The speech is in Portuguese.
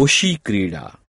Oshi